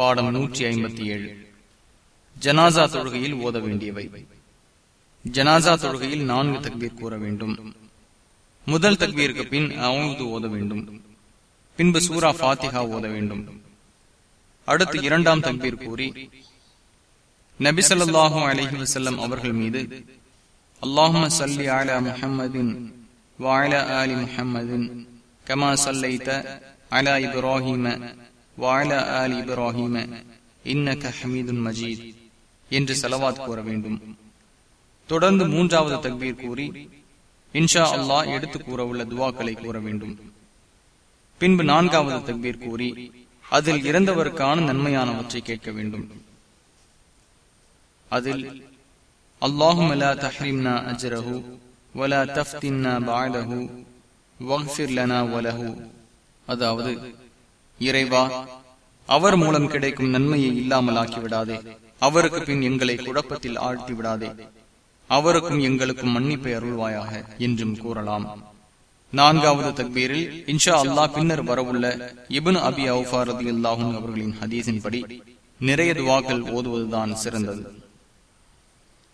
பாடம் நூற்றி ஐம்பத்தி ஏழு. ஜனாசா தொழுகையில் ஓத வேண்டியவை ஜனாசா தொழுகையில் நான்கு தக்பீர் கூற வேண்டும். முதல் தக்பீருக்கு பின் அவுது ஓத வேண்டும். பின்பு சூரா பாத்திகா ஓத வேண்டும். அடுத்து இரண்டாம் தக்பீர் கூறி நபிசல்லாஹும் அலஹி வசல்லம் அவர்கள் மீது அல்லாஹும் சல்லி அலா முஹம்மதின் வாழ அலி முஹம்மதின் கமா சல்லைத்த அலா இப்ராஹிம வாழ ஆல் இப்ராஹிம இன்னக ஹமீதுன் மஜீத் என்று செலவாத் கூற வேண்டும். தொடர்ந்து மூன்றாவது தக்பீர் கூறி இன்ஷா அல்லாஹ் எடுத்து கூற உள்ள துவாக்களை கூற வேண்டும். பின்பு நான்காவது தக்பீர் கூறி அதில் இறந்தவருக்கான நன்மையானவற்றை கேட்க வேண்டும். அதில் அல்லாஹும் லா தஹ்ரிம்னா அஜ்ரஹு வலா தஃப்தின்னா பாலஹு வக்ஃபிர் லனா வலஹு. அதாவது இறைவா அவர் மூலம் கிடைக்கும் நன்மையை இல்லாமல் ஆக்கிவிடாதே. அவருக்கு பின் எங்களை குழப்பத்தில் ஆழ்த்தி விடாதே அவருக்கும் எங்களுக்கும் மன்னிப்பை அருள்வாயாக என்றும் கூறலாம். நான்காவது தக்பீரில் இன்ஷா அல்லாஹ் பின்னர் வரவுள்ள இபுன் அபி அவுஃபாரதி அல்லாஹும் அவர்களின் ஹதீஸின்படி நிறைய துவாக்கள் ஓதுவதுதான் சிறந்தது.